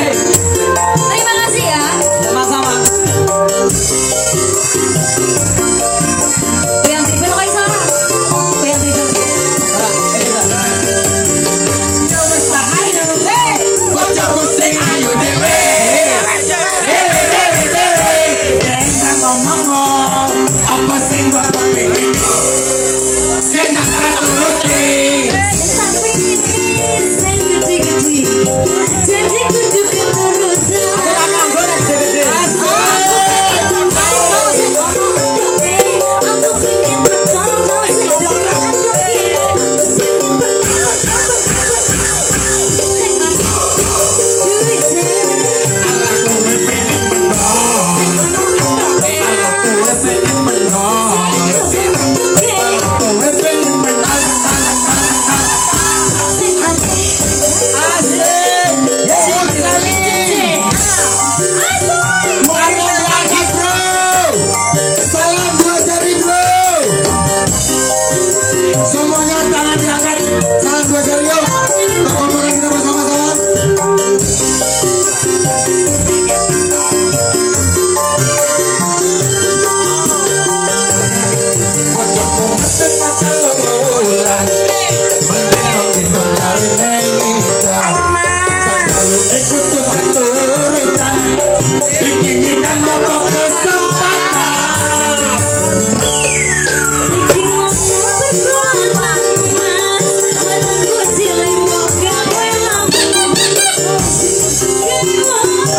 Hey!